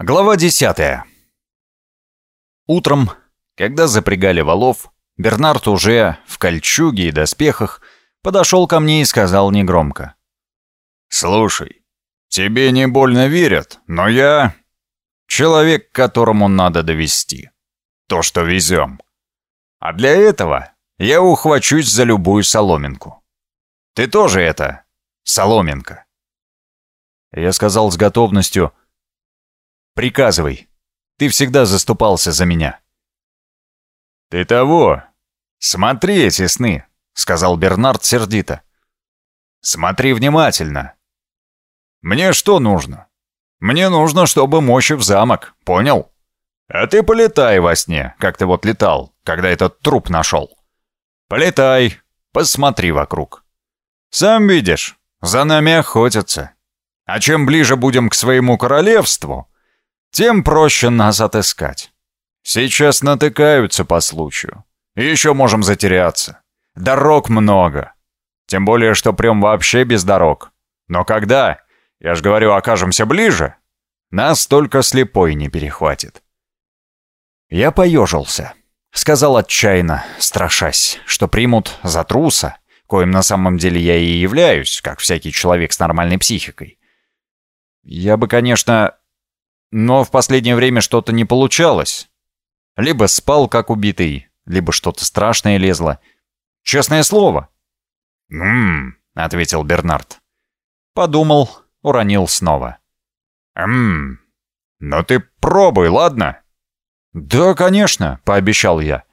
Глава 10. Утром, когда запрягали валов, Бернард уже в кольчуге и доспехах подошел ко мне и сказал негромко. «Слушай, тебе не больно верят, но я человек, которому надо довести то, что везем. А для этого я ухвачусь за любую соломинку. Ты тоже это, соломинка». Я сказал с готовностью – Приказывай. Ты всегда заступался за меня». «Ты того! Смотри эти сны!» — сказал Бернард сердито. «Смотри внимательно. Мне что нужно? Мне нужно, чтобы мощи в замок, понял? А ты полетай во сне, как ты вот летал, когда этот труп нашел. Полетай, посмотри вокруг. Сам видишь, за нами охотятся. А чем ближе будем к своему королевству, тем проще нас отыскать. Сейчас натыкаются по случаю. еще можем затеряться. Дорог много. Тем более, что прям вообще без дорог. Но когда, я ж говорю, окажемся ближе, нас только слепой не перехватит. Я поежился. Сказал отчаянно, страшась, что примут за труса, коим на самом деле я и являюсь, как всякий человек с нормальной психикой. Я бы, конечно, но в последнее время что-то не получалось. Либо спал как убитый, либо что-то страшное лезло. Честное слово. «Ммм», — ответил Бернард. Подумал, уронил снова. «Ммм, но ты пробуй, ладно?» «Да, конечно», — пообещал я.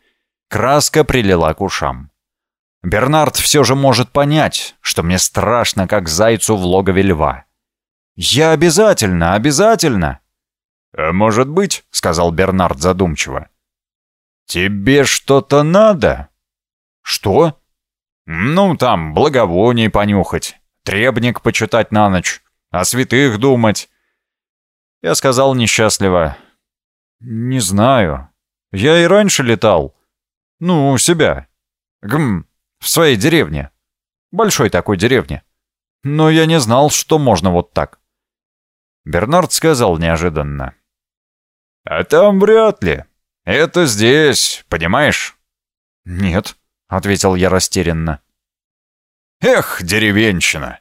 Краска прилила к ушам. Бернард все же может понять, что мне страшно, как зайцу в логове льва. «Я обязательно, обязательно!» «А может быть», — сказал Бернард задумчиво. «Тебе что-то надо?» «Что?» «Ну, там, благовоний понюхать, требник почитать на ночь, о святых думать». Я сказал несчастливо. «Не знаю. Я и раньше летал. Ну, у себя. Гм, в своей деревне. Большой такой деревне. Но я не знал, что можно вот так». Бернард сказал неожиданно. «А там вряд ли. Это здесь, понимаешь?» «Нет», — ответил я растерянно. «Эх, деревенщина!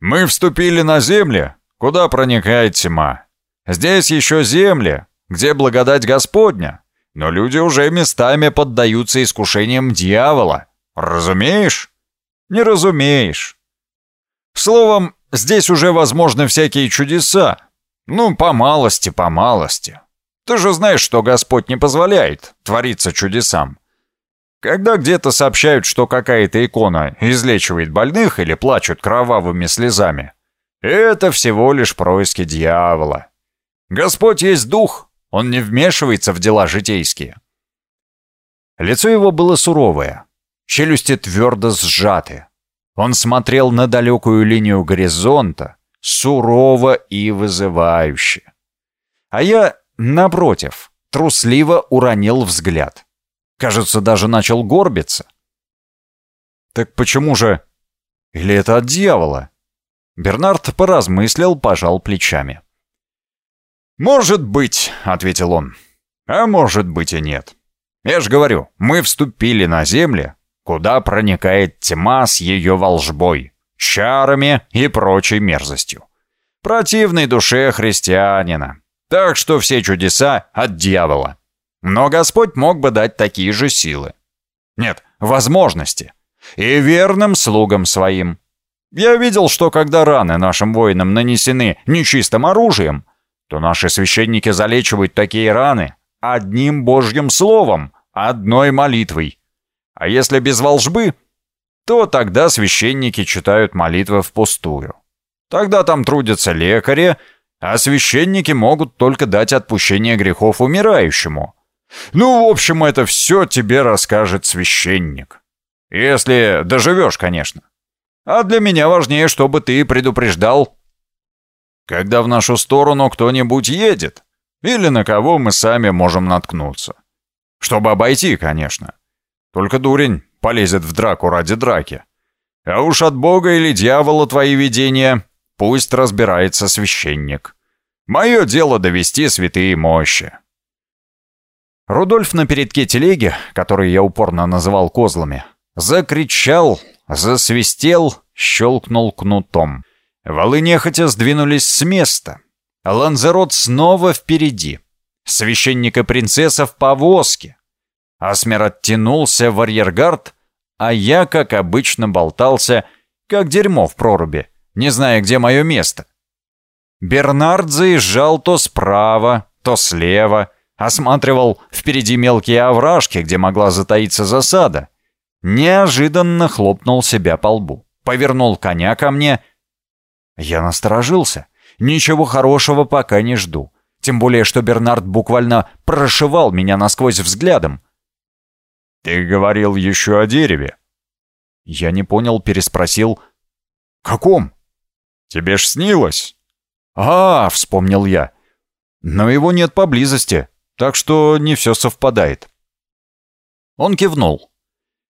Мы вступили на земли, куда проникает тьма. Здесь еще земли, где благодать Господня, но люди уже местами поддаются искушениям дьявола. Разумеешь? Не разумеешь. Словом, здесь уже возможны всякие чудеса. Ну, по малости, по малости. Ты же знаешь, что Господь не позволяет твориться чудесам. Когда где-то сообщают, что какая-то икона излечивает больных или плачут кровавыми слезами, это всего лишь происки дьявола. Господь есть дух, он не вмешивается в дела житейские. Лицо его было суровое, челюсти твердо сжаты. Он смотрел на далекую линию горизонта, сурово и вызывающе. А я Напротив, трусливо уронил взгляд. Кажется, даже начал горбиться. Так почему же... Или это от дьявола? Бернард поразмыслил, пожал плечами. «Может быть», — ответил он. «А может быть и нет. Я же говорю, мы вступили на земли, куда проникает тьма с ее волжбой, чарами и прочей мерзостью. Противной душе христианина, так что все чудеса от дьявола. Но Господь мог бы дать такие же силы. Нет, возможности. И верным слугам своим. Я видел, что когда раны нашим воинам нанесены нечистым оружием, то наши священники залечивают такие раны одним Божьим словом, одной молитвой. А если без волжбы, то тогда священники читают молитвы впустую. Тогда там трудятся лекари, а священники могут только дать отпущение грехов умирающему. Ну, в общем, это все тебе расскажет священник. Если доживешь, конечно. А для меня важнее, чтобы ты предупреждал, когда в нашу сторону кто-нибудь едет, или на кого мы сами можем наткнуться. Чтобы обойти, конечно. Только дурень полезет в драку ради драки. А уж от бога или дьявола твои видения Пусть разбирается священник. Мое дело довести святые мощи. Рудольф на передке телеги, который я упорно называл козлами, закричал, засвистел, щелкнул кнутом. Валы нехотя сдвинулись с места. Ланзерот снова впереди. Священник и принцесса в повозке. Асмер оттянулся в арьергард, а я, как обычно, болтался, как дерьмо в проруби, не зная, где мое место. Бернард заезжал то справа, то слева, осматривал впереди мелкие овражки, где могла затаиться засада. Неожиданно хлопнул себя по лбу, повернул коня ко мне. Я насторожился. Ничего хорошего пока не жду. Тем более, что Бернард буквально прошивал меня насквозь взглядом. «Ты говорил еще о дереве?» Я не понял, переспросил. «Каком?» «Тебе ж снилось?» «А, — вспомнил я. Но его нет поблизости, так что не все совпадает». Он кивнул.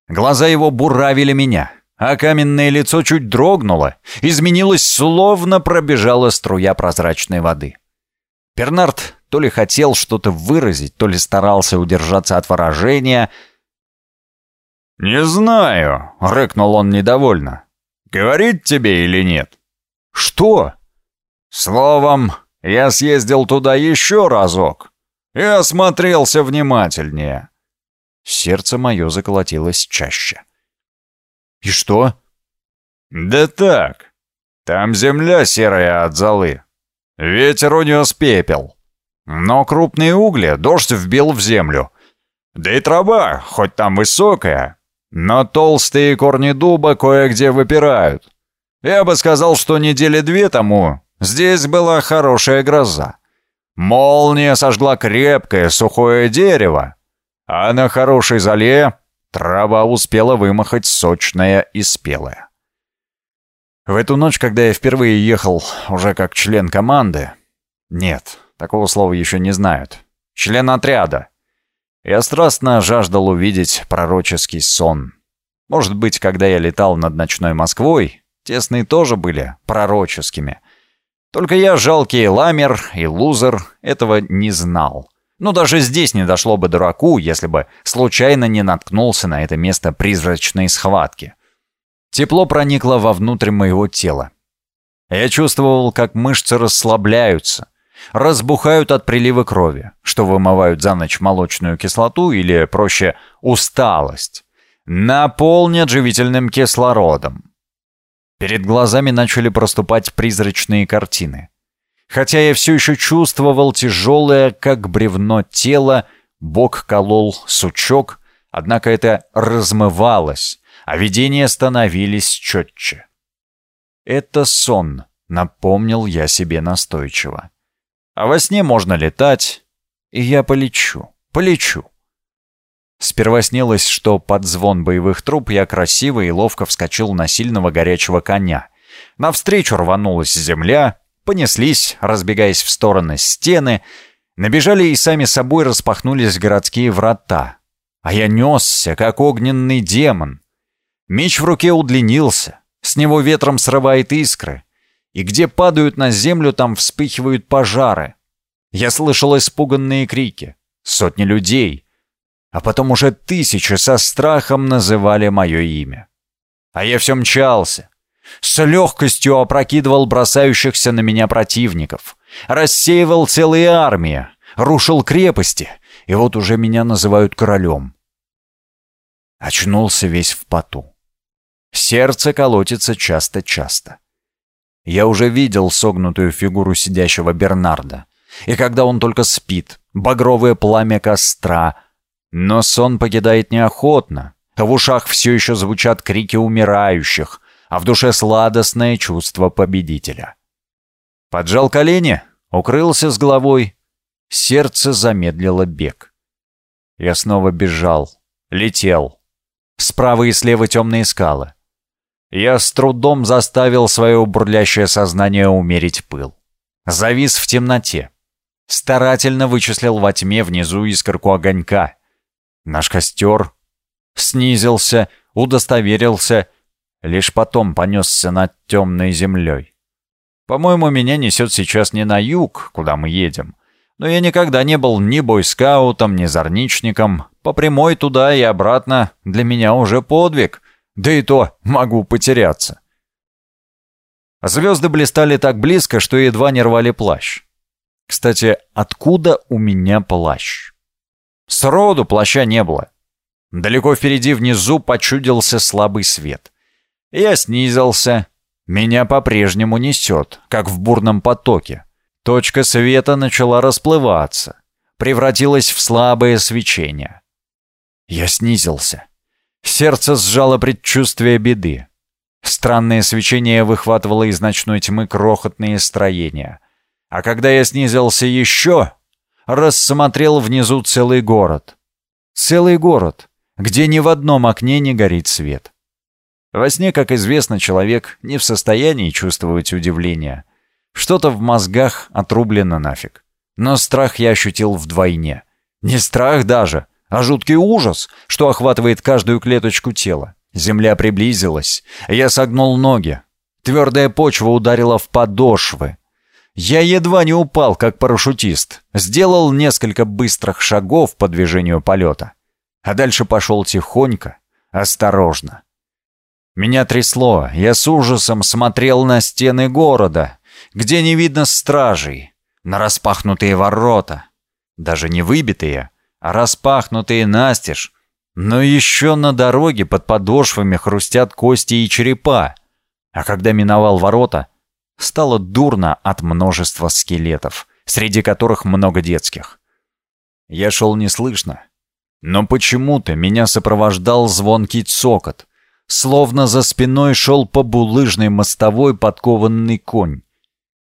Глаза его буравили меня, а каменное лицо чуть дрогнуло, изменилось, словно пробежала струя прозрачной воды. Бернард то ли хотел что-то выразить, то ли старался удержаться от выражения — «Не знаю», — рыкнул он недовольно. «Говорить тебе или нет?» «Что?» «Словом, я съездил туда еще разок и осмотрелся внимательнее». Сердце мое заколотилось чаще. «И что?» «Да так. Там земля серая от золы. Ветер унес пепел. Но крупные угли дождь вбил в землю. Да и труба, хоть там высокая, но толстые корни дуба кое-где выпирают. Я бы сказал, что недели две тому здесь была хорошая гроза. Молния сожгла крепкое сухое дерево, а на хорошей зале трава успела вымахать сочная и спелая. В эту ночь, когда я впервые ехал уже как член команды... Нет, такого слова еще не знают. Член отряда. Я страстно жаждал увидеть пророческий сон. Может быть, когда я летал над ночной Москвой, тесные тоже были пророческими. Только я, жалкий ламер и лузер, этого не знал. Но даже здесь не дошло бы дураку, если бы случайно не наткнулся на это место призрачной схватки. Тепло проникло вовнутрь моего тела. Я чувствовал, как мышцы расслабляются, разбухают от прилива крови, что вымывают за ночь молочную кислоту или, проще, усталость, наполнят живительным кислородом. Перед глазами начали проступать призрачные картины. Хотя я все еще чувствовал тяжелое, как бревно тело, бок колол сучок, однако это размывалось, а видения становились четче. «Это сон», — напомнил я себе настойчиво. А во сне можно летать, и я полечу, полечу. Сперва снилось, что под звон боевых труб я красиво и ловко вскочил на сильного горячего коня. Навстречу рванулась земля, понеслись, разбегаясь в стороны стены, набежали и сами собой распахнулись городские врата. А я несся, как огненный демон. Меч в руке удлинился, с него ветром срывает искры, и где падают на землю, там вспыхивают пожары. Я слышал испуганные крики. Сотни людей. А потом уже тысячи со страхом называли мое имя. А я все мчался. С легкостью опрокидывал бросающихся на меня противников. Рассеивал целые армии. Рушил крепости. И вот уже меня называют королем. Очнулся весь в поту. Сердце колотится часто-часто. Я уже видел согнутую фигуру сидящего Бернарда. И когда он только спит, багровое пламя костра. Но сон покидает неохотно. В ушах все еще звучат крики умирающих, а в душе сладостное чувство победителя. Поджал колени, укрылся с головой. Сердце замедлило бег. Я снова бежал, летел. Справа и слева темные скалы. Я с трудом заставил свое бурлящее сознание умерить пыл. Завис в темноте. Старательно вычислил во тьме внизу искорку огонька. Наш костер снизился, удостоверился, лишь потом понесся над темной землей. По-моему, меня несет сейчас не на юг, куда мы едем. Но я никогда не был ни бойскаутом, ни зорничником. По прямой туда и обратно для меня уже подвиг. Да и то могу потеряться. Звезды блистали так близко, что едва не рвали плащ. Кстати, откуда у меня плащ? Сроду плаща не было. Далеко впереди внизу почудился слабый свет. Я снизился. Меня по-прежнему несет, как в бурном потоке. Точка света начала расплываться, превратилась в слабое свечение. Я снизился. Сердце сжало предчувствие беды. Странное свечение выхватывало из ночной тьмы крохотные строения. А когда я снизился еще, рассмотрел внизу целый город. Целый город, где ни в одном окне не горит свет. Во сне, как известно, человек не в состоянии чувствовать удивление. Что-то в мозгах отрублено нафиг. Но страх я ощутил вдвойне. Не страх даже, а жуткий ужас, что охватывает каждую клеточку тела. Земля приблизилась. Я согнул ноги. Твердая почва ударила в подошвы. Я едва не упал, как парашютист. Сделал несколько быстрых шагов по движению полета. А дальше пошел тихонько, осторожно. Меня трясло, я с ужасом смотрел на стены города, где не видно стражей, на распахнутые ворота. Даже не выбитые, а распахнутые настежь. Но еще на дороге под подошвами хрустят кости и черепа. А когда миновал ворота, стало дурно от множества скелетов, среди которых много детских. Я шел неслышно, но почему-то меня сопровождал звонкий цокот — словно за спиной шел по булыжной мостовой подкованный конь.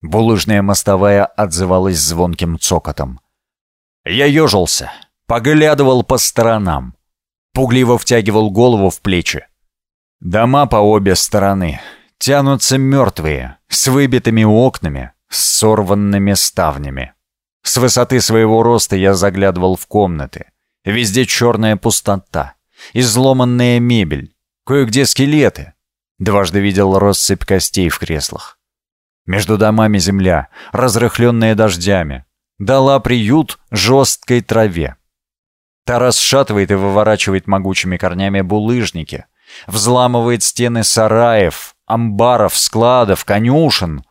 Булыжная мостовая отзывалась звонким цокотом. Я ежился, поглядывал по сторонам, пугливо втягивал голову в плечи. Дома по обе стороны тянутся мертвые, с выбитыми окнами, с сорванными ставнями. С высоты своего роста я заглядывал в комнаты. Везде черная пустота, изломанная мебель, Кое-где скелеты. Дважды видел россыпь костей в креслах. Между домами земля, разрыхленная дождями, дала приют жесткой траве. Та расшатывает и выворачивает могучими корнями булыжники, взламывает стены сараев, амбаров, складов, конюшен.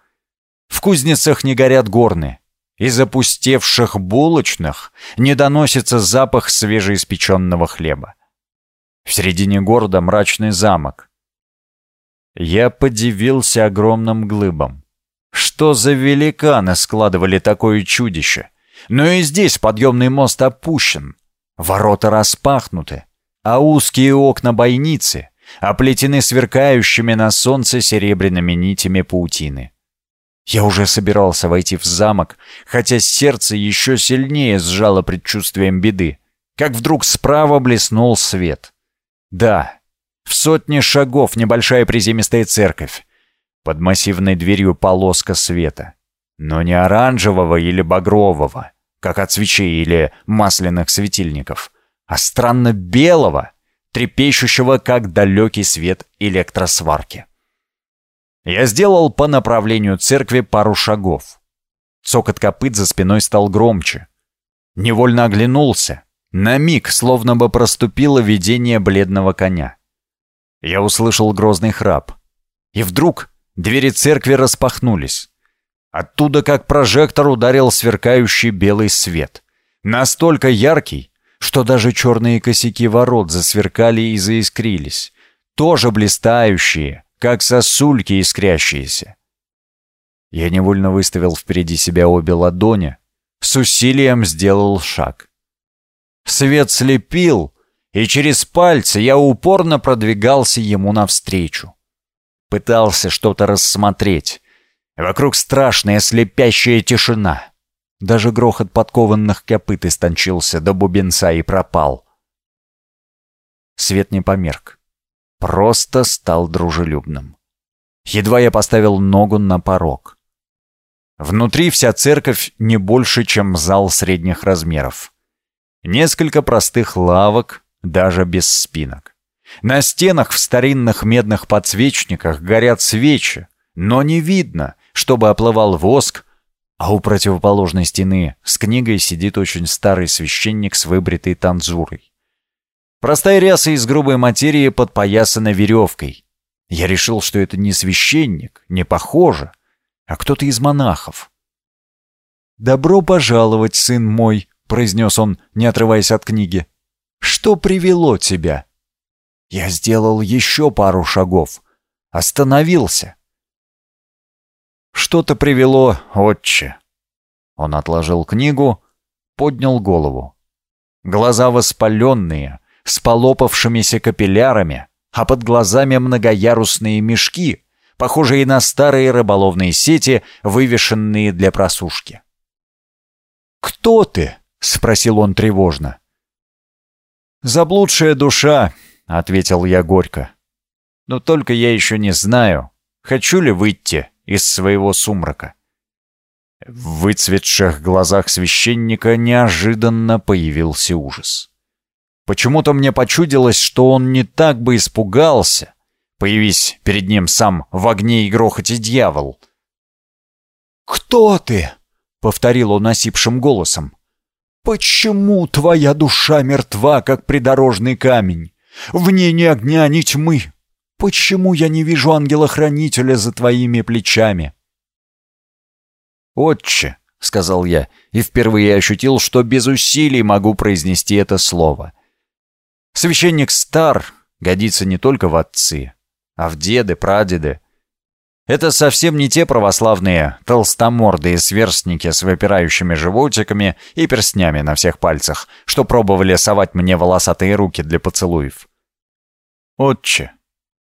В кузницах не горят горны. Из опустевших булочных не доносится запах свежеиспеченного хлеба. В середине города мрачный замок. Я подивился огромным глыбам. Что за великаны складывали такое чудище? Но и здесь подъемный мост опущен. Ворота распахнуты, а узкие окна бойницы оплетены сверкающими на солнце серебряными нитями паутины. Я уже собирался войти в замок, хотя сердце еще сильнее сжало предчувствием беды, как вдруг справа блеснул свет. Да, в сотне шагов небольшая приземистая церковь. Под массивной дверью полоска света. Но не оранжевого или багрового, как от свечей или масляных светильников, а странно белого, трепещущего, как далекий свет электросварки. Я сделал по направлению церкви пару шагов. Цокот копыт за спиной стал громче. Невольно оглянулся. На миг словно бы проступило видение бледного коня. Я услышал грозный храп. И вдруг двери церкви распахнулись. Оттуда, как прожектор, ударил сверкающий белый свет. Настолько яркий, что даже черные косяки ворот засверкали и заискрились. Тоже блистающие, как сосульки искрящиеся. Я невольно выставил впереди себя обе ладони, с усилием сделал шаг. Свет слепил, и через пальцы я упорно продвигался ему навстречу. Пытался что-то рассмотреть. Вокруг страшная слепящая тишина. Даже грохот подкованных копыт истончился до бубенца и пропал. Свет не померк. Просто стал дружелюбным. Едва я поставил ногу на порог. Внутри вся церковь не больше, чем зал средних размеров. Несколько простых лавок, даже без спинок. На стенах в старинных медных подсвечниках горят свечи, но не видно, чтобы оплывал воск, а у противоположной стены с книгой сидит очень старый священник с выбритой танзурой. Простая ряса из грубой материи подпоясана веревкой. Я решил, что это не священник, не похоже, а кто-то из монахов. «Добро пожаловать, сын мой», — произнес он, не отрываясь от книги. «Что привело тебя?» Я сделал еще пару шагов. Остановился. Что-то привело, отче. Он отложил книгу, поднял голову. Глаза воспаленные, с полопавшимися капиллярами, а под глазами многоярусные мешки, похожие на старые рыболовные сети, вывешенные для просушки. «Кто ты?» — спросил он тревожно. «Заблудшая душа», — ответил я горько. «Но только я еще не знаю, хочу ли выйти из своего сумрака. В выцветших глазах священника неожиданно появился ужас. Почему-то мне почудилось, что он не так бы испугался, появись перед ним сам в огне и грохоте дьявол. «Кто ты?» — повторил он осипшим голосом. «Почему твоя душа мертва, как придорожный камень? В ней ни огня, ни тьмы. Почему я не вижу ангела-хранителя за твоими плечами?» «Отче», — сказал я, и впервые ощутил, что без усилий могу произнести это слово. «Священник стар, годится не только в отцы, а в деды, прадеды. Это совсем не те православные толстомордые сверстники с выпирающими животиками и перстнями на всех пальцах, что пробовали совать мне волосатые руки для поцелуев. Отче,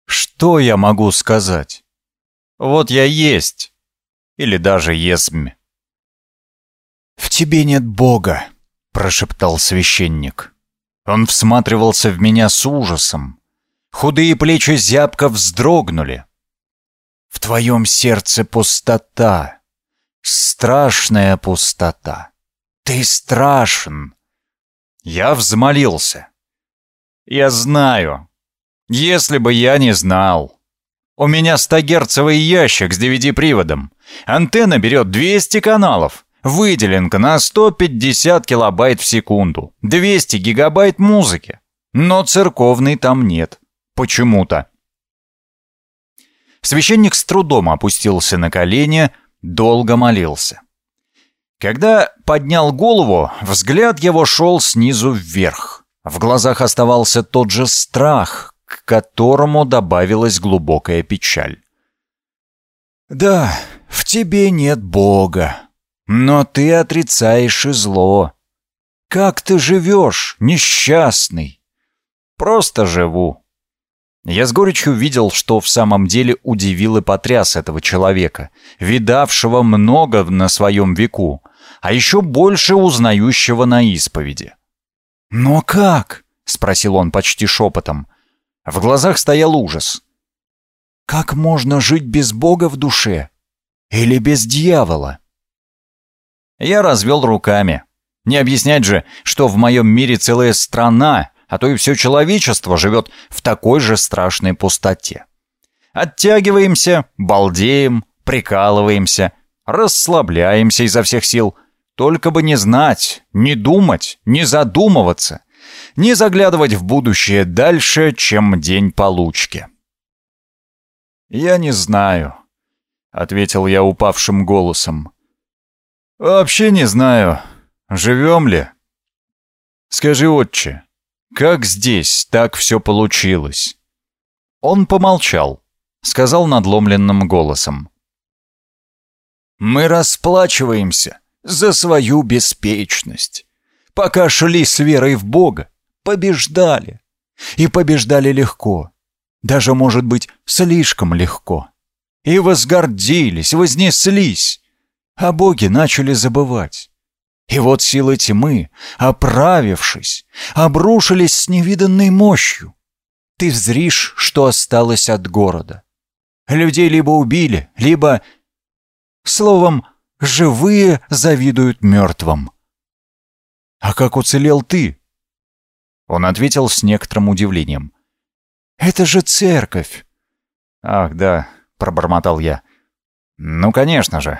что я могу сказать? Вот я есть. Или даже есмь. «В тебе нет Бога», — прошептал священник. Он всматривался в меня с ужасом. Худые плечи зябко вздрогнули. «В твоем сердце пустота, страшная пустота. Ты страшен». Я взмолился. «Я знаю, если бы я не знал. У меня 100-герцовый ящик с DVD-приводом. Антенна берет 200 каналов. Выделенка на 150 килобайт в секунду. 200 гигабайт музыки. Но церковной там нет. Почему-то. Священник с трудом опустился на колени, долго молился. Когда поднял голову, взгляд его шел снизу вверх. В глазах оставался тот же страх, к которому добавилась глубокая печаль. «Да, в тебе нет Бога, но ты отрицаешь и зло. Как ты живешь, несчастный?» «Просто живу». Я с горечью видел, что в самом деле удивил и потряс этого человека, видавшего много на своем веку, а еще больше узнающего на исповеди. «Но как?» — спросил он почти шепотом. В глазах стоял ужас. Как можно жить без Бога в душе? Или без дьявола? Я развел руками. Не объяснять же, что в моем мире целая страна, а то и все человечество живет в такой же страшной пустоте. Оттягиваемся, балдеем, прикалываемся, расслабляемся изо всех сил, только бы не знать, не думать, не задумываться не заглядывать в будущее дальше, чем день получки. «Я не знаю», — ответил я упавшим голосом. «Вообще не знаю, живем ли. Скажи, отче, как здесь так все получилось?» Он помолчал, сказал надломленным голосом. «Мы расплачиваемся за свою беспечность, пока шли с верой в Бога побеждали. И побеждали легко. Даже, может быть, слишком легко. И возгордились, вознеслись. А боги начали забывать. И вот силы тьмы, оправившись, обрушились с невиданной мощью. Ты зришь, что осталось от города. Людей либо убили, либо... Словом, живые завидуют мертвым. А как уцелел ты? Он ответил с некоторым удивлением. «Это же церковь!» «Ах, да», — пробормотал я. Ну, конечно же.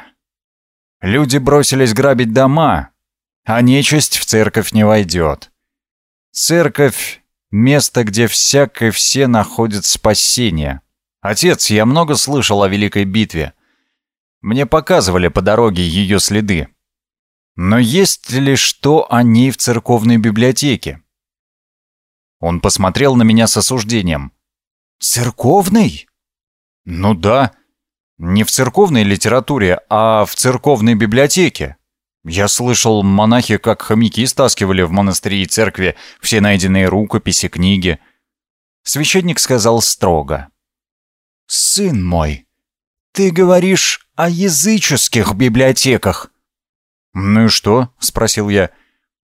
Люди бросились грабить дома, а нечисть в церковь не войдет. Церковь — место, где всякое все находят спасение. Отец, я много слышал о Великой битве. Мне показывали по дороге ее следы. Но есть ли что о ней в церковной библиотеке? Он посмотрел на меня с осуждением. «Церковный?» «Ну да. Не в церковной литературе, а в церковной библиотеке. Я слышал, монахи как хомяки стаскивали в монастыре и церкви все найденные рукописи, книги». Священник сказал строго. «Сын мой, ты говоришь о языческих библиотеках». «Ну и что?» — спросил я.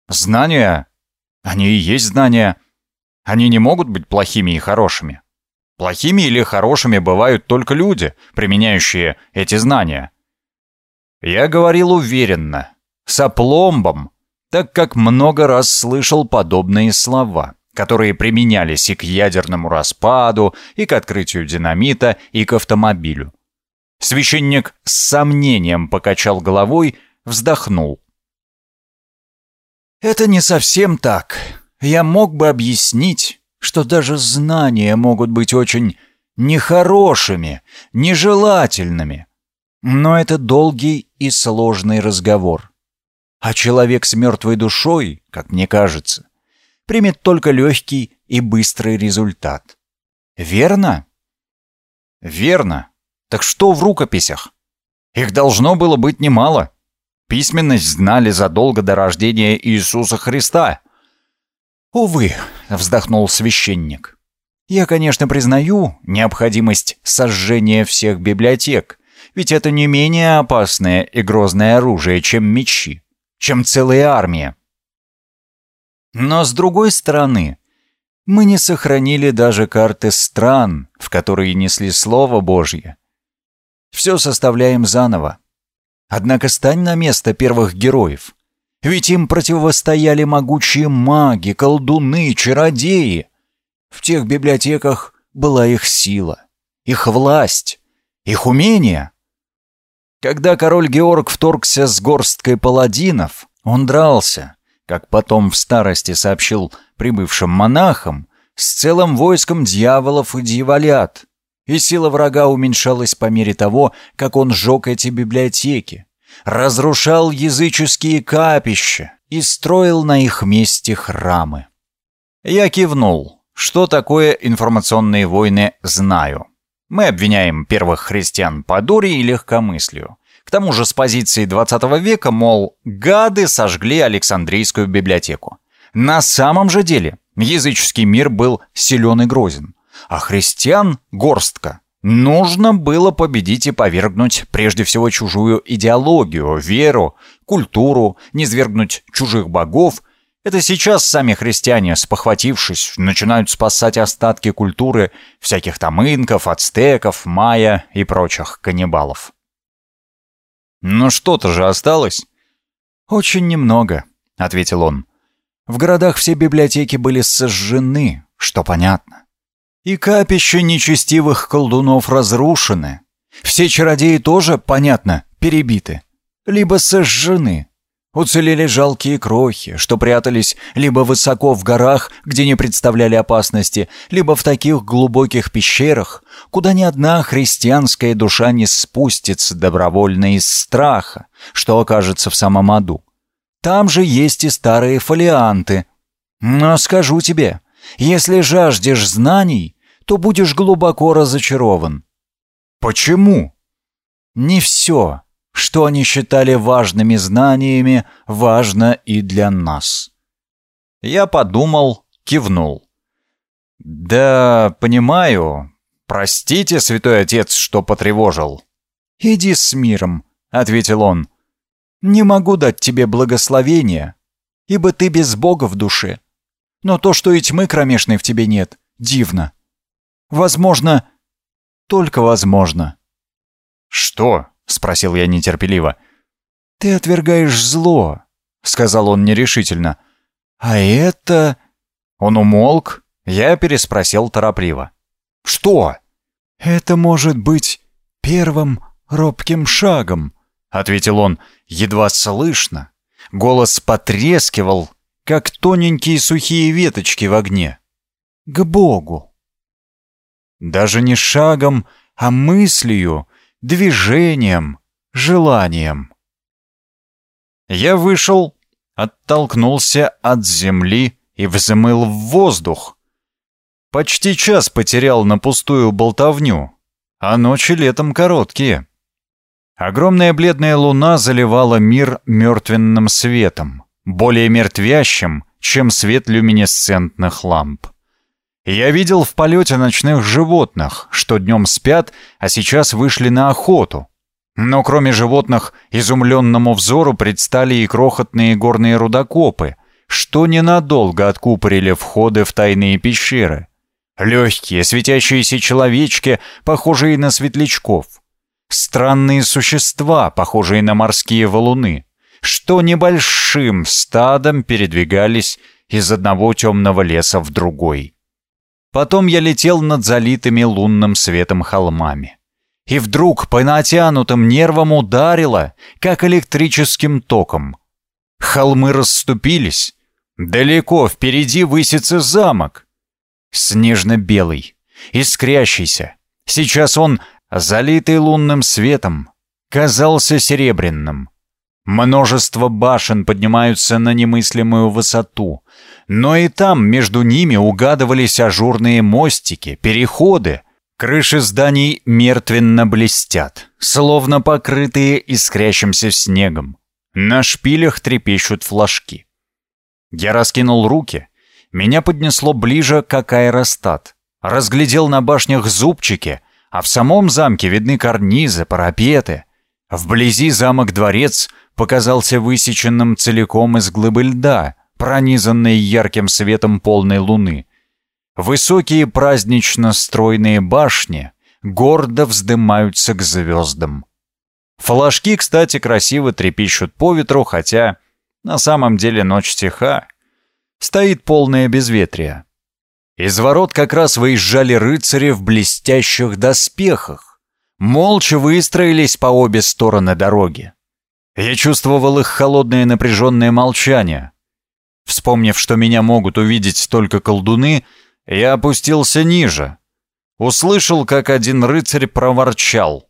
«Знания? Они и есть знания. Они не могут быть плохими и хорошими. Плохими или хорошими бывают только люди, применяющие эти знания». Я говорил уверенно, с опломбом, так как много раз слышал подобные слова, которые применялись и к ядерному распаду, и к открытию динамита, и к автомобилю. Священник с сомнением покачал головой, вздохнул. «Это не совсем так. Я мог бы объяснить, что даже знания могут быть очень нехорошими, нежелательными. Но это долгий и сложный разговор. А человек с мертвой душой, как мне кажется, примет только легкий и быстрый результат. Верно? Верно. Так что в рукописях? Их должно было быть немало. Письменность знали задолго до рождения Иисуса Христа. «Увы», — вздохнул священник, — «я, конечно, признаю необходимость сожжения всех библиотек, ведь это не менее опасное и грозное оружие, чем мечи, чем целая армия. Но с другой стороны, мы не сохранили даже карты стран, в которые несли Слово Божье. Все составляем заново. Однако стань на место первых героев. Ведь им противостояли могучие маги, колдуны, чародеи. В тех библиотеках была их сила, их власть, их умение. Когда король Георг вторгся с горсткой паладинов, он дрался, как потом в старости сообщил прибывшим монахам, с целым войском дьяволов и дьяволят и сила врага уменьшалась по мере того, как он сжег эти библиотеки, разрушал языческие капища и строил на их месте храмы. Я кивнул. Что такое информационные войны, знаю. Мы обвиняем первых христиан по дуре и легкомыслию. К тому же с позиции 20 века, мол, гады сожгли Александрийскую библиотеку. На самом же деле языческий мир был силен и грозен а христиан — горстка. Нужно было победить и повергнуть прежде всего чужую идеологию, веру, культуру, низвергнуть чужих богов. Это сейчас сами христиане, спохватившись, начинают спасать остатки культуры всяких там инков, ацтеков, майя и прочих каннибалов. «Но что-то же осталось?» «Очень немного», — ответил он. «В городах все библиотеки были сожжены, что понятно. И капища нечестивых колдунов разрушены. Все чародеи тоже, понятно, перебиты. Либо сожжены. Уцелели жалкие крохи, что прятались либо высоко в горах, где не представляли опасности, либо в таких глубоких пещерах, куда ни одна христианская душа не спустится добровольно из страха, что окажется в самом аду. Там же есть и старые фолианты. Но скажу тебе, если жаждешь знаний, то будешь глубоко разочарован. Почему? Не все, что они считали важными знаниями, важно и для нас. Я подумал, кивнул. Да, понимаю. Простите, святой отец, что потревожил. Иди с миром, ответил он. Не могу дать тебе благословения, ибо ты без Бога в душе. Но то, что и тьмы кромешной в тебе нет, дивно. Возможно, только возможно. «Что?» — спросил я нетерпеливо. «Ты отвергаешь зло», — сказал он нерешительно. «А это...» Он умолк, я переспросил торопливо. «Что?» «Это может быть первым робким шагом», — ответил он, едва слышно. Голос потрескивал, как тоненькие сухие веточки в огне. «К Богу». Даже не шагом, а мыслью, движением, желанием. Я вышел, оттолкнулся от земли и взмыл в воздух. Почти час потерял на пустую болтовню, а ночи летом короткие. Огромная бледная луна заливала мир мертвенным светом, более мертвящим, чем свет люминесцентных ламп. Я видел в полете ночных животных, что днем спят, а сейчас вышли на охоту. Но кроме животных, изумленному взору предстали и крохотные горные рудокопы, что ненадолго откупорили входы в тайные пещеры. Легкие, светящиеся человечки, похожие на светлячков. Странные существа, похожие на морские валуны, что небольшим стадом передвигались из одного темного леса в другой. Потом я летел над залитыми лунным светом холмами. И вдруг по натянутым нервам ударило, как электрическим током. Холмы расступились. Далеко впереди высится замок. Снежно-белый, искрящийся. Сейчас он, залитый лунным светом, казался серебряным. Множество башен поднимаются на немыслимую высоту, но и там между ними угадывались ажурные мостики, переходы. Крыши зданий мертвенно блестят, словно покрытые искрящимся снегом. На шпилях трепещут флажки. Я раскинул руки. Меня поднесло ближе к аэростат. Разглядел на башнях зубчики, а в самом замке видны карнизы, парапеты. Вблизи замок-дворец показался высеченным целиком из глыбы льда — пронизанные ярким светом полной луны. Высокие празднично стройные башни гордо вздымаются к звездам. Флажки, кстати, красиво трепещут по ветру, хотя на самом деле ночь тиха. Стоит полное безветрие. Из ворот как раз выезжали рыцари в блестящих доспехах. Молча выстроились по обе стороны дороги. Я чувствовал их холодное напряженное молчание. Вспомнив, что меня могут увидеть только колдуны, я опустился ниже. Услышал, как один рыцарь проворчал.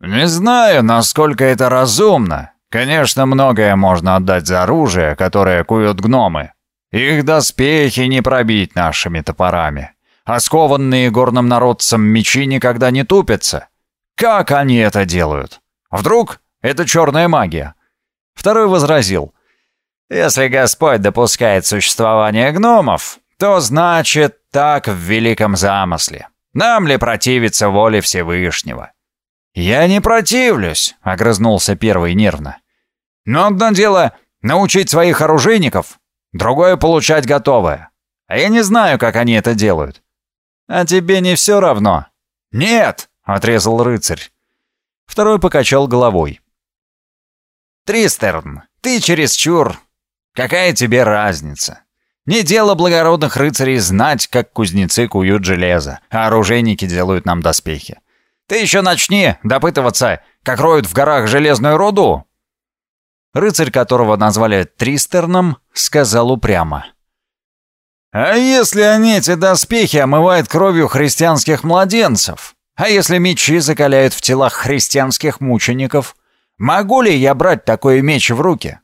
«Не знаю, насколько это разумно. Конечно, многое можно отдать за оружие, которое куют гномы. Их доспехи не пробить нашими топорами. А скованные горным народцам мечи никогда не тупятся. Как они это делают? Вдруг это черная магия?» Второй возразил. Если Господь допускает существование гномов, то значит так в великом замысле. Нам ли противиться воле Всевышнего? «Я не противлюсь», — огрызнулся первый нервно. «Но одно дело — научить своих оружейников, другое — получать готовое. А я не знаю, как они это делают». «А тебе не все равно?» «Нет», — отрезал рыцарь. Второй покачал головой. «Тристерн, ты чересчур Какая тебе разница? Не дело благородных рыцарей знать, как кузнецы куют железо, а оружейники делают нам доспехи. Ты еще начни допытываться, как роют в горах железную руду!» Рыцарь, которого назвали Тристерном, сказал упрямо. «А если они эти доспехи омывают кровью христианских младенцев? А если мечи закаляют в телах христианских мучеников? Могу ли я брать такой меч в руки?»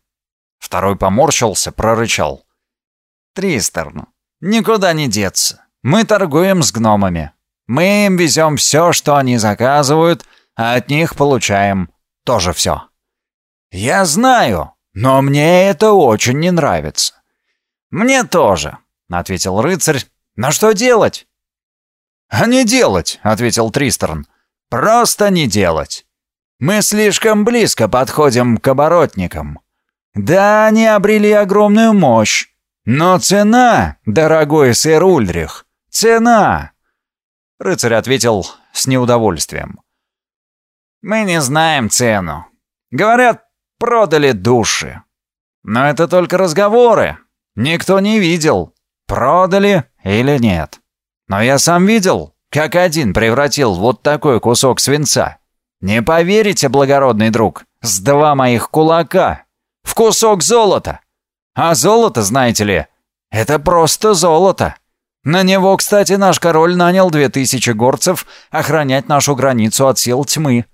Второй поморщился, прорычал. «Тристерн, никуда не деться. Мы торгуем с гномами. Мы им везем все, что они заказывают, а от них получаем тоже все». «Я знаю, но мне это очень не нравится». «Мне тоже», — ответил рыцарь. «Но что делать?» «А не делать», — ответил Тристерн. «Просто не делать. Мы слишком близко подходим к оборотникам. Да, они обрели огромную мощь. Но цена, дорогой сэр Ульдрих, цена!» Рыцарь ответил с неудовольствием. «Мы не знаем цену. Говорят, продали души. Но это только разговоры. Никто не видел, продали или нет. Но я сам видел, как один превратил вот такой кусок свинца. Не поверите, благородный друг, с два моих кулака. В кусок золота. А золото, знаете ли, это просто золото. На него, кстати, наш король нанял две тысячи горцев охранять нашу границу от сил тьмы.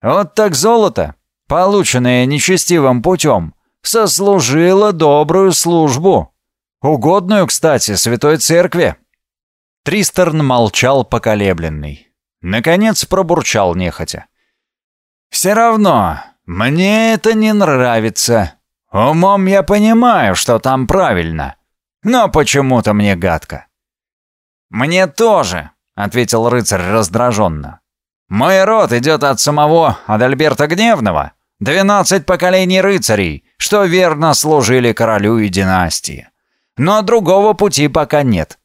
Вот так золото, полученное нечестивым путем, сослужило добрую службу. Угодную, кстати, святой церкви. Тристерн молчал поколебленный. Наконец пробурчал нехотя. «Все равно, мне это не нравится. Умом я понимаю, что там правильно, но почему-то мне гадко». «Мне тоже», — ответил рыцарь раздраженно. «Мой род идет от самого Адальберта Гневного. Двенадцать поколений рыцарей, что верно служили королю и династии. Но другого пути пока нет.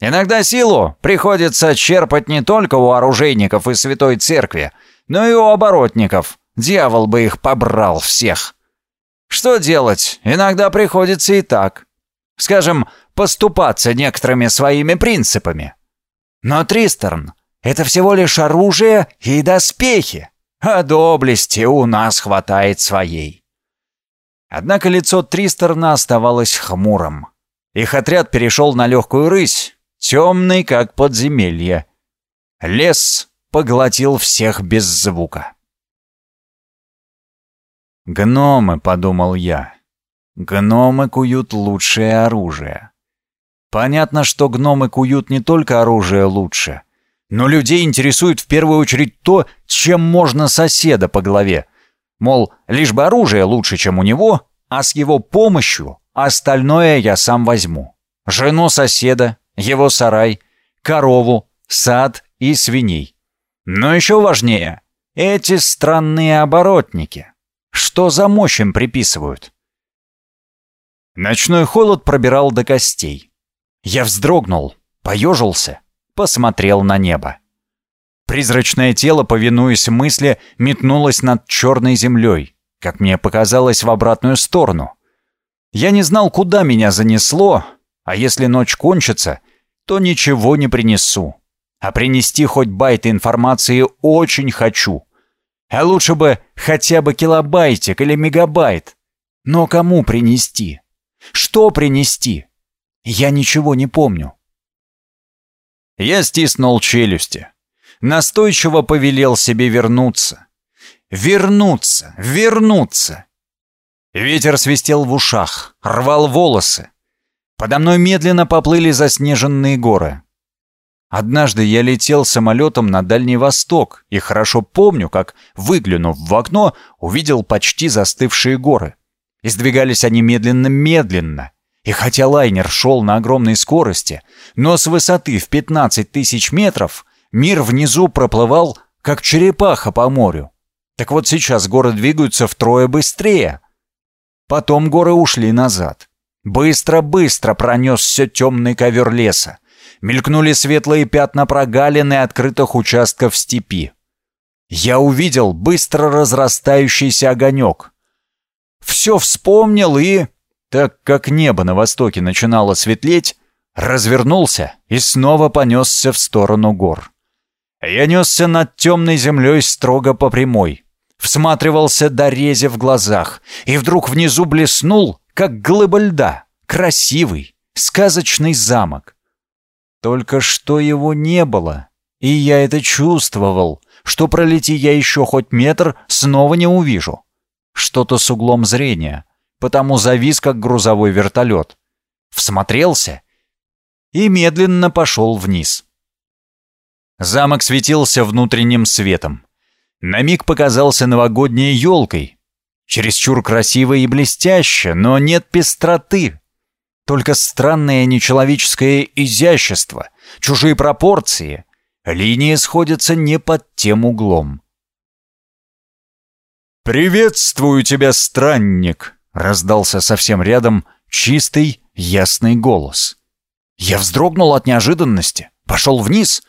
Иногда силу приходится черпать не только у оружейников и святой церкви, но и у оборотников. Дьявол бы их побрал всех. Что делать? Иногда приходится и так. Скажем, поступаться некоторыми своими принципами. Но Тристерн — это всего лишь оружие и доспехи, а доблести у нас хватает своей. Однако лицо Тристерна оставалось хмурым. Их отряд перешел на легкую рысь, темный, как подземелье. Лес поглотил всех без звука. «Гномы», — подумал я. «Гномы куют лучшее оружие». Понятно, что гномы куют не только оружие лучше, но людей интересует в первую очередь то, чем можно соседа по голове. Мол, лишь бы оружие лучше, чем у него, а с его помощью остальное я сам возьму. Жену соседа, его сарай, корову, сад и свиней. Но еще важнее, эти странные оборотники. Что за мощь им приписывают? Ночной холод пробирал до костей. Я вздрогнул, поежился, посмотрел на небо. Призрачное тело, повинуясь мысли, метнулось над черной землей, как мне показалось, в обратную сторону. Я не знал, куда меня занесло, а если ночь кончится, то ничего не принесу. А принести хоть байт информации очень хочу. А лучше бы хотя бы килобайтик или мегабайт. Но кому принести? Что принести? Я ничего не помню. Я стиснул челюсти. Настойчиво повелел себе вернуться. Вернуться, вернуться. Ветер свистел в ушах, рвал волосы. Подо мной медленно поплыли заснеженные горы. Однажды я летел самолетом на Дальний Восток и хорошо помню, как, выглянув в окно, увидел почти застывшие горы. Издвигались они медленно-медленно, и хотя лайнер шел на огромной скорости, но с высоты в 15 тысяч метров мир внизу проплывал, как черепаха по морю. Так вот сейчас горы двигаются втрое быстрее. Потом горы ушли назад. Быстро-быстро пронесся темный ковер леса. Мелькнули светлые пятна прогалины открытых участков степи. Я увидел быстро разрастающийся огонек. Все вспомнил и так как небо на востоке начинало светлеть, развернулся и снова понесся в сторону гор. Я несся над темной землей строго по прямой, всматривался до рези в глазах, и вдруг внизу блеснул, как глыба льда, красивый, сказочный замок. Только что его не было, и я это чувствовал, что пролети я еще хоть метр, снова не увижу. Что-то с углом зрения — потому завис, как грузовой вертолет. Всмотрелся и медленно пошел вниз. Замок светился внутренним светом. На миг показался новогодней елкой. Чересчур красиво и блестяще, но нет пестроты. Только странное нечеловеческое изящество, чужие пропорции. Линии сходятся не под тем углом. «Приветствую тебя, странник!» Раздался совсем рядом чистый, ясный голос. Я вздрогнул от неожиданности, пошел вниз,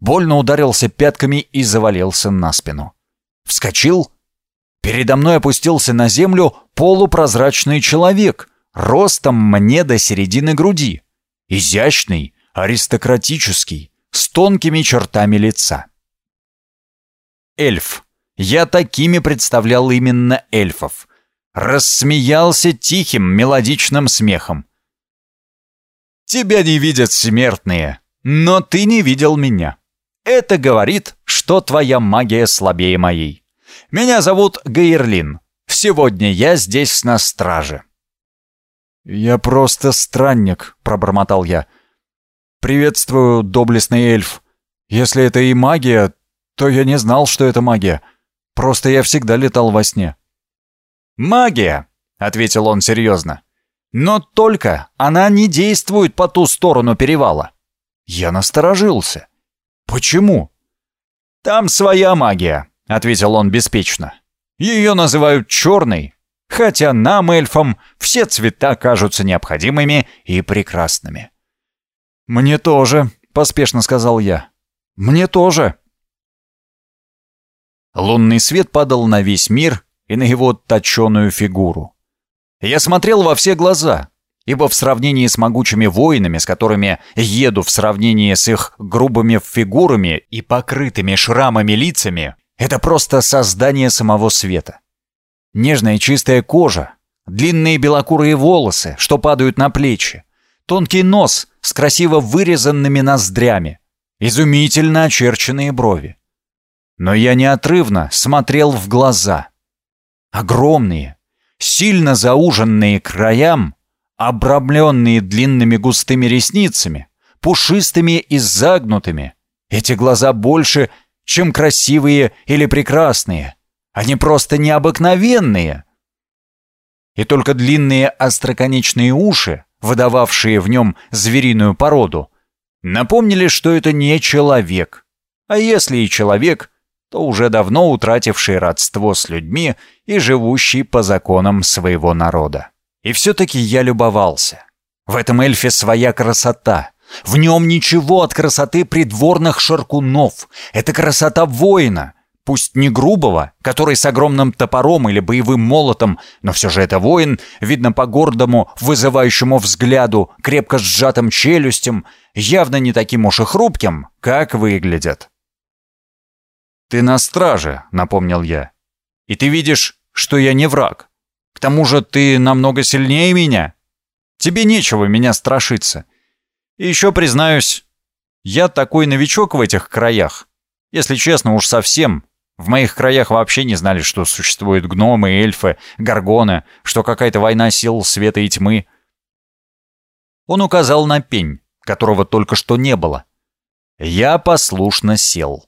больно ударился пятками и завалился на спину. Вскочил. Передо мной опустился на землю полупрозрачный человек, ростом мне до середины груди. Изящный, аристократический, с тонкими чертами лица. Эльф. Я такими представлял именно эльфов. Рассмеялся тихим мелодичным смехом. «Тебя не видят смертные, но ты не видел меня. Это говорит, что твоя магия слабее моей. Меня зовут Гейрлин. Сегодня я здесь на страже». «Я просто странник», — пробормотал я. «Приветствую, доблестный эльф. Если это и магия, то я не знал, что это магия. Просто я всегда летал во сне». «Магия», — ответил он серьезно. «Но только она не действует по ту сторону перевала». Я насторожился. «Почему?» «Там своя магия», — ответил он беспечно. «Ее называют черной, хотя нам, эльфам, все цвета кажутся необходимыми и прекрасными». «Мне тоже», — поспешно сказал я. «Мне тоже». Лунный свет падал на весь мир и на его точеную фигуру. Я смотрел во все глаза, ибо в сравнении с могучими воинами, с которыми еду в сравнении с их грубыми фигурами и покрытыми шрамами лицами, это просто создание самого света. Нежная чистая кожа, длинные белокурые волосы, что падают на плечи, тонкий нос с красиво вырезанными ноздрями, изумительно очерченные брови. Но я неотрывно смотрел в глаза. Огромные, сильно зауженные краям, обрамленные длинными густыми ресницами, пушистыми и загнутыми. Эти глаза больше, чем красивые или прекрасные. Они просто необыкновенные. И только длинные остроконечные уши выдававшие в нем звериную породу, напомнили, что это не человек. А если и человек, то уже давно утративший родство с людьми и живущий по законам своего народа. И все-таки я любовался. В этом эльфе своя красота. В нем ничего от красоты придворных шаркунов. Это красота воина, Пусть не грубого, который с огромным топором или боевым молотом, но все же это воин, видно по гордому, вызывающему взгляду, крепко сжатым челюстям, явно не таким уж и хрупким, как выглядят. «Ты на страже», — напомнил я. «И ты видишь, что я не враг. К тому же ты намного сильнее меня. Тебе нечего меня страшиться. И еще признаюсь, я такой новичок в этих краях. Если честно, уж совсем, в моих краях вообще не знали, что существуют гномы, эльфы, горгоны, что какая-то война сил света и тьмы. Он указал на пень, которого только что не было. Я послушно сел.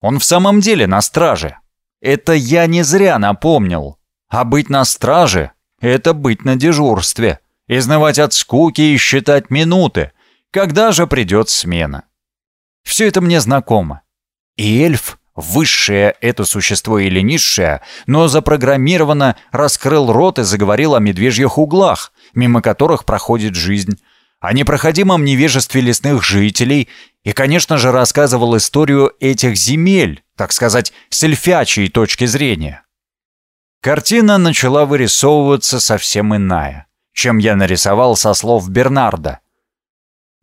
Он в самом деле на страже. Это я не зря напомнил. А быть на страже — это быть на дежурстве, изнывать от скуки и считать минуты, когда же придет смена. Все это мне знакомо. И эльф высшее это существо или низшее, но запрограммированно раскрыл рот и заговорил о медвежьих углах, мимо которых проходит жизнь, о непроходимом невежестве лесных жителей и, конечно же, рассказывал историю этих земель, так сказать, с эльфячьей точки зрения. Картина начала вырисовываться совсем иная, чем я нарисовал со слов Бернарда.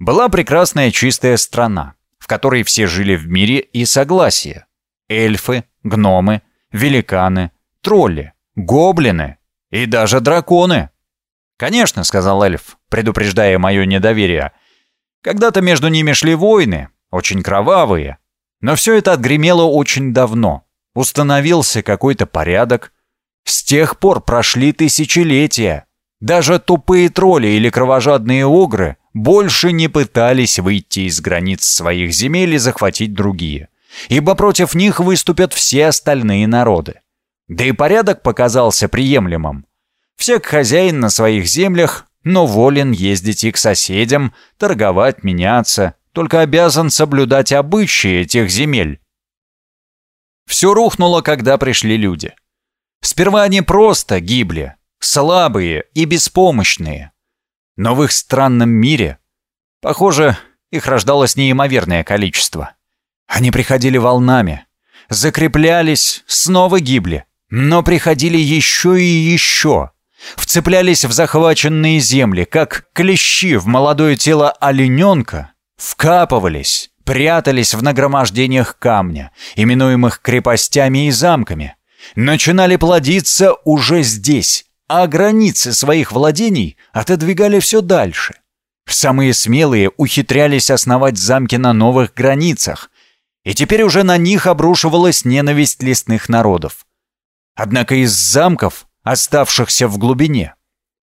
Была прекрасная чистая страна, в которой все жили в мире и согласии эльфы, гномы, великаны, тролли, гоблины и даже драконы. «Конечно», — сказал эльф, предупреждая мое недоверие. «Когда-то между ними шли войны, очень кровавые, но все это отгремело очень давно. Установился какой-то порядок. С тех пор прошли тысячелетия. Даже тупые тролли или кровожадные огры больше не пытались выйти из границ своих земель и захватить другие ибо против них выступят все остальные народы. Да и порядок показался приемлемым. Всяк хозяин на своих землях, но волен ездить и к соседям, торговать, меняться, только обязан соблюдать обычаи этих земель. Все рухнуло, когда пришли люди. Сперва они просто гибли, слабые и беспомощные. Но в их странном мире, похоже, их рождалось неимоверное количество. Они приходили волнами, закреплялись, снова гибли, но приходили еще и еще. Вцеплялись в захваченные земли, как клещи в молодое тело олененка, вкапывались, прятались в нагромождениях камня, именуемых крепостями и замками, начинали плодиться уже здесь, а границы своих владений отодвигали все дальше. Самые смелые ухитрялись основать замки на новых границах, и теперь уже на них обрушивалась ненависть лесных народов. Однако из замков, оставшихся в глубине,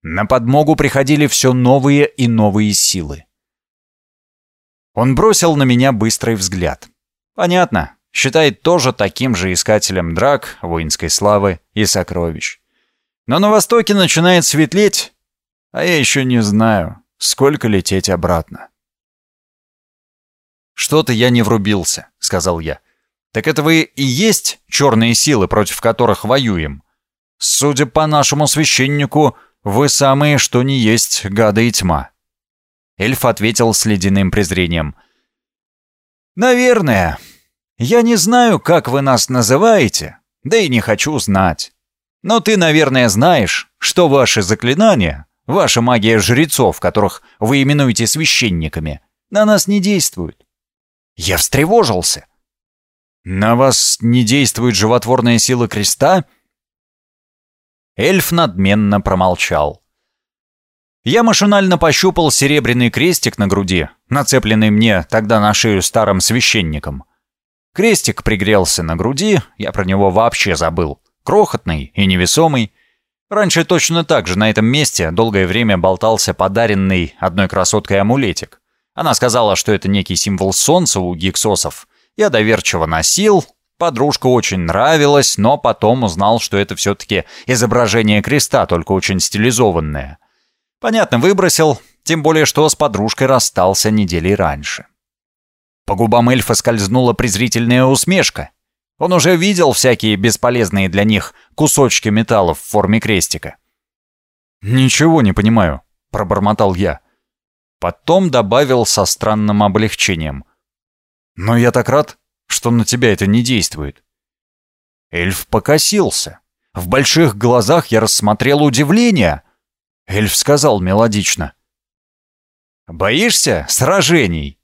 на подмогу приходили все новые и новые силы. Он бросил на меня быстрый взгляд. Понятно, считает тоже таким же искателем драк, воинской славы и сокровищ. Но на востоке начинает светлеть, а я еще не знаю, сколько лететь обратно. «Что-то я не врубился», — сказал я. «Так это вы и есть черные силы, против которых воюем? Судя по нашему священнику, вы самые что ни есть гады и тьма». Эльф ответил с ледяным презрением. «Наверное. Я не знаю, как вы нас называете, да и не хочу знать. Но ты, наверное, знаешь, что ваши заклинания, ваша магия жрецов, которых вы именуете священниками, на нас не действуют. Я встревожился. На вас не действует животворная сила креста? Эльф надменно промолчал. Я машинально пощупал серебряный крестик на груди, нацепленный мне тогда на шею старым священником. Крестик пригрелся на груди, я про него вообще забыл. Крохотный и невесомый. Раньше точно так же на этом месте долгое время болтался подаренный одной красоткой амулетик. Она сказала, что это некий символ солнца у гиксосов. Я доверчиво носил, подружка очень нравилась, но потом узнал, что это все-таки изображение креста, только очень стилизованное. Понятно, выбросил, тем более что с подружкой расстался недели раньше. По губам эльфа скользнула презрительная усмешка. Он уже видел всякие бесполезные для них кусочки металла в форме крестика. «Ничего не понимаю», — пробормотал я. Потом добавил со странным облегчением. «Но я так рад, что на тебя это не действует». Эльф покосился. В больших глазах я рассмотрел удивление — Эльф сказал мелодично. «Боишься сражений?»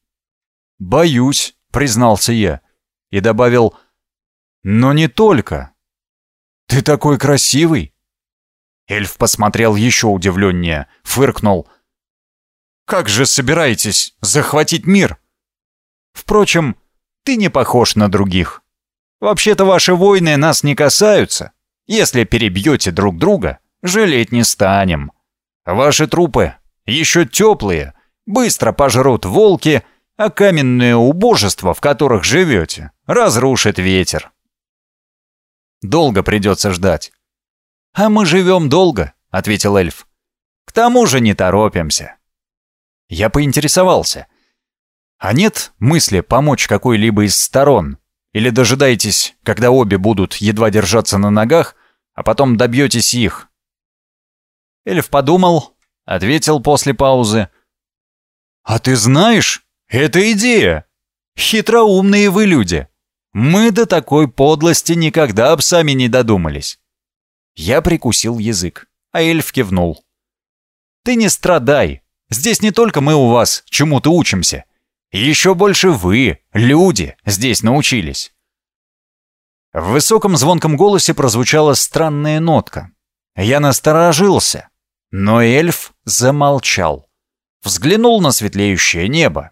«Боюсь», — признался я. И добавил, «Но не только. Ты такой красивый». Эльф посмотрел еще удивленнее, фыркнул. «Как же собираетесь захватить мир?» «Впрочем, ты не похож на других. Вообще-то ваши войны нас не касаются. Если перебьете друг друга, жалеть не станем». Ваши трупы еще теплые, быстро пожрут волки, а каменное убожество, в которых живете, разрушит ветер. Долго придется ждать. «А мы живем долго», — ответил эльф. «К тому же не торопимся». Я поинтересовался. «А нет мысли помочь какой-либо из сторон? Или дожидаетесь, когда обе будут едва держаться на ногах, а потом добьетесь их, Эльф подумал, ответил после паузы. «А ты знаешь, это идея! Хитроумные вы люди! Мы до такой подлости никогда об сами не додумались!» Я прикусил язык, а эльф кивнул. «Ты не страдай! Здесь не только мы у вас чему-то учимся. Еще больше вы, люди, здесь научились!» В высоком звонком голосе прозвучала странная нотка. Я насторожился. Но эльф замолчал. Взглянул на светлеющее небо.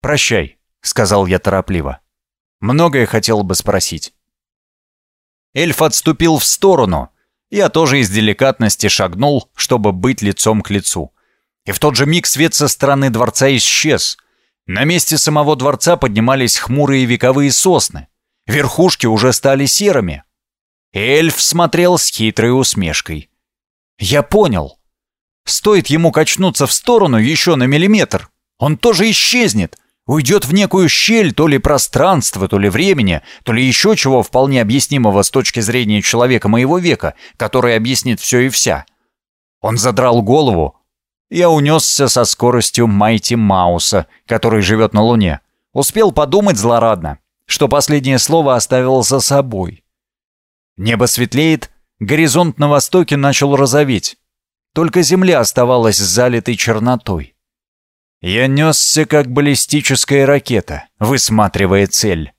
«Прощай», — сказал я торопливо. «Многое хотел бы спросить». Эльф отступил в сторону. Я тоже из деликатности шагнул, чтобы быть лицом к лицу. И в тот же миг свет со стороны дворца исчез. На месте самого дворца поднимались хмурые вековые сосны. Верхушки уже стали серыми. Эльф смотрел с хитрой усмешкой. Я понял. Стоит ему качнуться в сторону еще на миллиметр, он тоже исчезнет, уйдет в некую щель то ли пространства, то ли времени, то ли еще чего вполне объяснимого с точки зрения человека моего века, который объяснит все и вся. Он задрал голову. Я унесся со скоростью Майти Мауса, который живет на Луне. Успел подумать злорадно, что последнее слово оставил за собой. Небо светлеет, Горизонт на востоке начал розоветь. Только земля оставалась залитой чернотой. Я несся, как баллистическая ракета, высматривая цель.